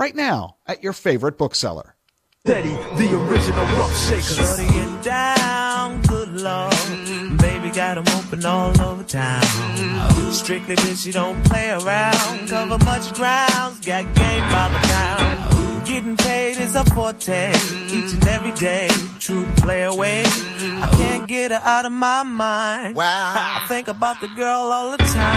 right now at your favorite bookseller. Steady, the original rough shaker. Shorty and down, good lord. Baby got 'em open all over town. Strictly bitch, she don't play around. Cover much grounds, got game by the pound. Getting paid is a forte, each and every day. True play away. I can't get her out of my mind. Wow. I think about the girl all the time.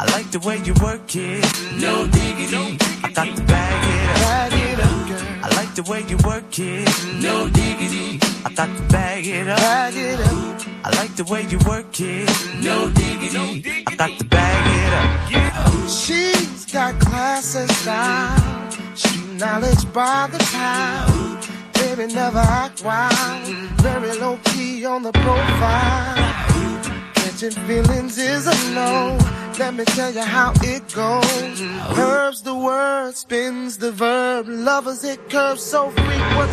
I like the way you work it. No diggity. I got to bag it up. Bag it up, girl. I like the way you work it. No diggity. I got to bag it up. Bag it up. I like the way you work it. No diggity. I got to bag it up. She's got class and style. Street knowledge by the pound. Baby never act wild. Very low key on the profile. Catching feelings is a no. Let me tell you how it goes. Curves the word, spins the verb. Lovers it curves so frequent.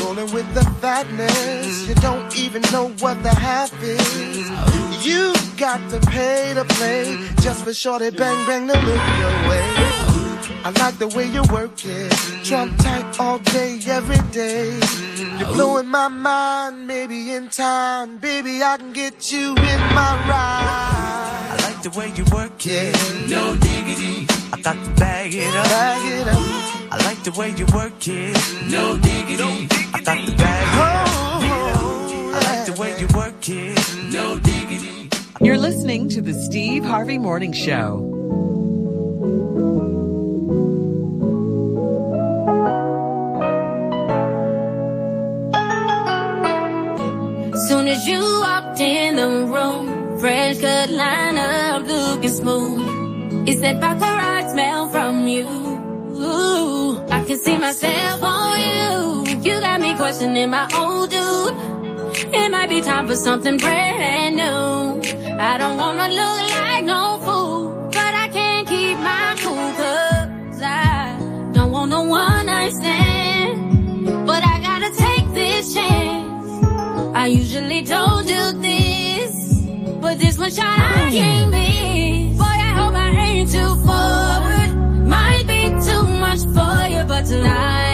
Rolling with the fatness, you don't even know what the half is. You got to pay to play just for shorty bang bang to look your way. I like the way you work it. Trump tight all day, every day. You're blowing my mind, maybe in time. Baby, I can get you in my ride. I like the way you work it. No diggity. I got to bag it up. Bag it up. I like the way you work it. No diggity. I got to bag it up. Oh, I like the way you work it. No diggity. You're listening to the Steve Harvey Morning Show. Soon as you walked in the room, fresh cut lineup looking smooth. It's that baccarat smell from you. Ooh, I can see myself on you. You got me questioning my old dude. It might be time for something brand new. I don't wanna look like no fool, but I can't keep my cool cause I don't want no one night stand. But this one shot I can't miss. Boy, I hope I ain't too forward. Might be too much for you, but tonight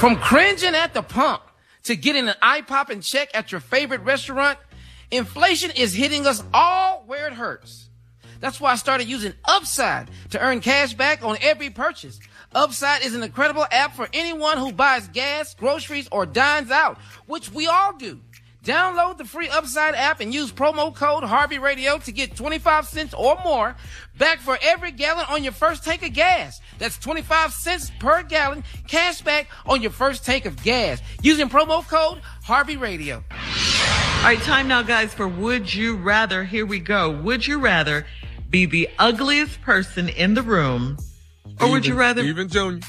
From cringing at the pump to getting an eye popping check at your favorite restaurant, inflation is hitting us all where it hurts. That's why I started using Upside to earn cash back on every purchase. Upside is an incredible app for anyone who buys gas, groceries, or dines out, which we all do. Download the free Upside app and use promo code Harvey Radio to get 25 cents or more back for every gallon on your first tank of gas. That's 25 cents per gallon cash back on your first tank of gas using promo code Harvey Radio. All right, time now, guys, for Would You Rather. Here we go. Would you rather be the ugliest person in the room, or would you rather, Even Junior.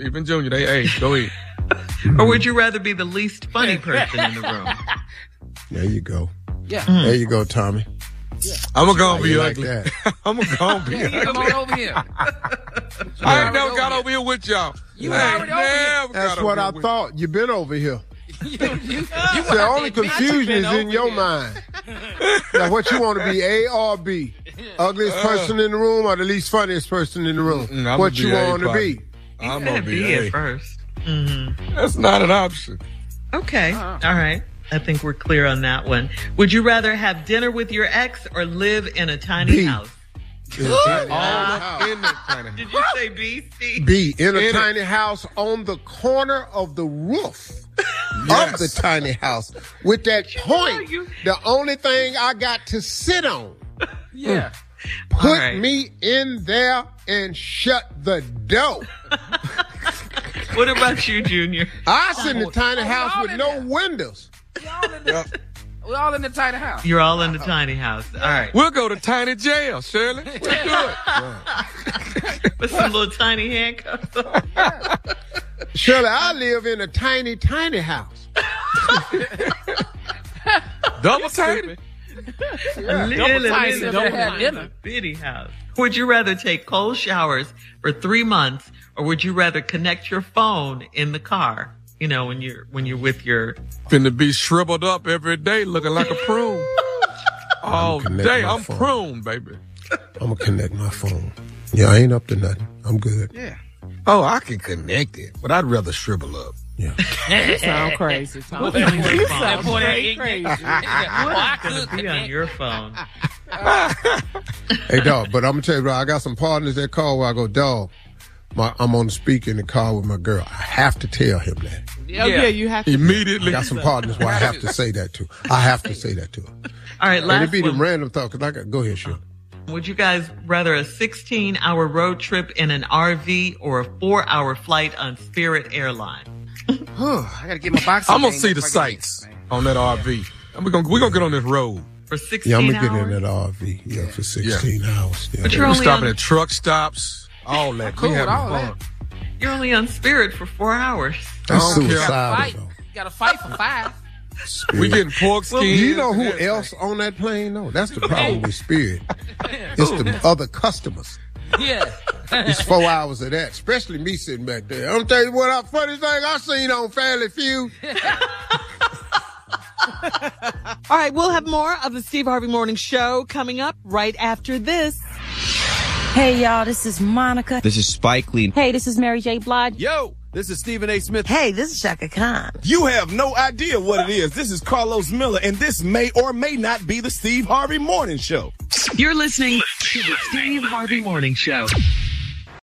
Even Junior. They, hey, go ahead. or would you rather be the least funny person in the room? There you go. Yeah. Hmm. There you go, Tommy. Yeah. I'm gonna go How and be you like ugly. that? I'm gonna go and be Come ugly. on over here. I ain't never got over here with y'all. You I ain't already over here. never what I thought. You've been over here. you, you, you The only confusion is in your mind. now, what you want to be, A or B? Ugliest uh. person in the room or the least funniest person in the room? Mm, I'ma what you want to be? I'm gonna be at A. first. Mm-hmm. That's not an option. Okay. Uh-huh. All right. I think we're clear on that one. Would you rather have dinner with your ex or live in a tiny B. house? In a ah. tiny house. in that kind of. Did you say B, Steve? B in a In it. tiny house on the corner of the roof of the tiny house with that point. you- The only thing I got to sit on. Yeah. Put All right. me in there and shut the door. What about you, Junior? I sit in a tiny Oh, house with no there. windows. We all in the, we all in the tiny house. You're all in the tiny house. All right. We'll go to tiny jail, Shirley. Let's do it. With some little tiny handcuffs on. Shirley, I live in a tiny, tiny house. Double tiny. A little, tiny, little, double little, tiny bitty house. Would you rather take cold showers for three months, or would you rather connect your phone in the car? You know, when you're when you're with your Finna be shriveled up every day, looking like a prune. All day, I'm phone. prune, baby. I'm gonna connect my phone. Yeah, I ain't up to nothing. I'm good. Yeah. Oh, I can connect it, but I'd rather shrivel up. Yeah. sound crazy. Tom. Put it You phone. sound Boy, that straight ain't crazy. well, I could be on your phone. Hey, dog, but I'm gonna tell you, bro, I got some partners that call where I go, dog. My, I'm on the speaker in the car with my girl. I have to tell him that. Oh yeah, you have to. I Immediately. got some partners where I have to say that to. I have to say that to her. All right, And last it be them random thought, cause I got, go ahead, sure. Would you guys rather a 16 hour road trip in an RV or a four hour flight on Spirit Airlines? I gotta get my box. I'm gonna see the before I get sights on that RV. And we're gonna we're gonna get on this road. For 16 Yeah, I'm gonna hours? get in that RV. Yeah, for 16 hours. Yeah. But you're We're only stopping on, at truck stops, all that. Cool we with having all fun. that. you're only on Spirit for four hours. That's I don't care. suicidal, Fight. Gotta fight for five. We getting pork skins. Do you know who else on that plane? No, that's the problem with Spirit. It's the other customers. Yeah. It's four hours of that, especially me sitting back there. I'm tell you what, I funny thing I seen on Family Feud. All right, we'll have more of the Steve Harvey Morning Show coming up right after this. Hey y'all, this is Monica. This is Spike Lee. Hey, this is Mary J. Blige. Yo, this is Stephen A. Smith. Hey, this is Chaka Khan. You have no idea what it is. This is Carlos Miller, and this may or may not be the Steve Harvey Morning Show. You're listening to the Steve Harvey Morning Show.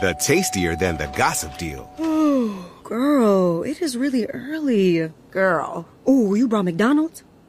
The tastier than the gossip deal. Oh, girl, it is really early. Girl. Oh, you brought McDonald's?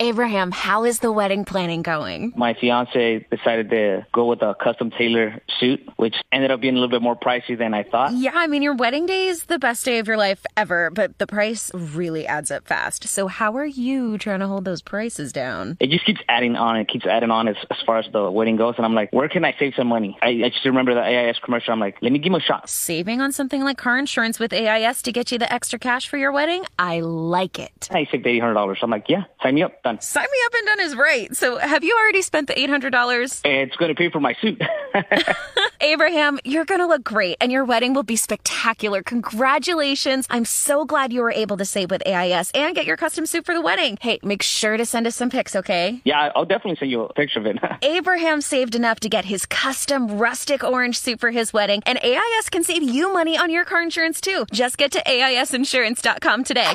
Abraham, how is the wedding planning going? My fiance decided to go with a custom tailor suit, which ended up being a little bit more pricey than I thought. Yeah, I mean, your wedding day is the best day of your life ever, but the price really adds up fast. So, how are you trying to hold those prices down? It just keeps adding on. It keeps adding on as, as far as the wedding goes. And I'm like, where can I save some money? I, I just remember the AIS commercial. I'm like, let me give him a shot. Saving on something like car insurance with AIS to get you the extra cash for your wedding? I like it. I saved $800. I'm like, yeah, sign me up. Done. Sign me up and done is right. So, have you already spent the $800? It's going to pay for my suit. Abraham, you're going to look great and your wedding will be spectacular. Congratulations. I'm so glad you were able to save with AIS and get your custom suit for the wedding. Hey, make sure to send us some pics, okay? Yeah, I'll definitely send you a picture of it. Abraham saved enough to get his custom rustic orange suit for his wedding, and AIS can save you money on your car insurance too. Just get to AISinsurance.com today.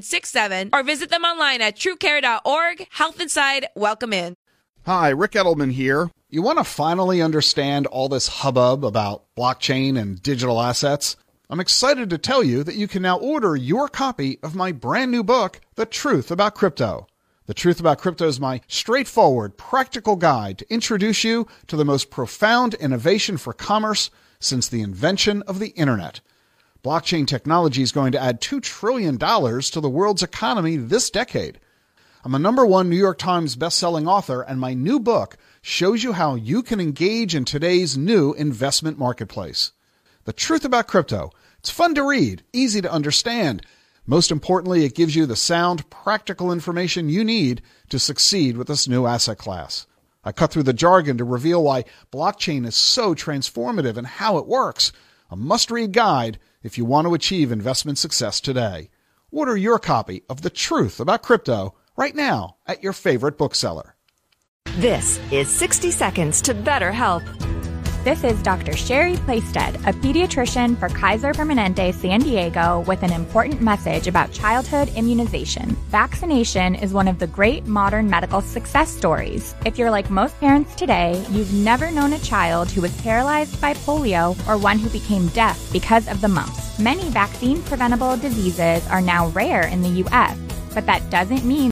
760-736-6767, or visit them online at truecare.org. Health Inside, welcome in. Hi, Rick Edelman here. You want to finally understand all this hubbub about blockchain and digital assets? I'm excited to tell you that you can now order your copy of my brand new book, The Truth About Crypto. The Truth About Crypto is my straightforward, practical guide to introduce you to the most profound innovation for commerce since the invention of the internet. Blockchain technology is going to add $2 trillion to the world's economy this decade. I'm a number one New York Times bestselling author, and my new book shows you how you can engage in today's new investment marketplace. The Truth About Crypto. It's fun to read, easy to understand. Most importantly, it gives you the sound, practical information you need to succeed with this new asset class. I cut through the jargon to reveal why blockchain is so transformative and how it works. A must read guide if you want to achieve investment success today. Order your copy of The Truth About Crypto right now at your favorite bookseller. This is 60 Seconds to Better Health. This is Dr. Sherry Playstead, a pediatrician for Kaiser Permanente San Diego, with an important message about childhood immunization. Vaccination is one of the great modern medical success stories. If you're like most parents today, you've never known a child who was paralyzed by polio or one who became deaf because of the mumps. Many vaccine preventable diseases are now rare in the U.S., but that doesn't mean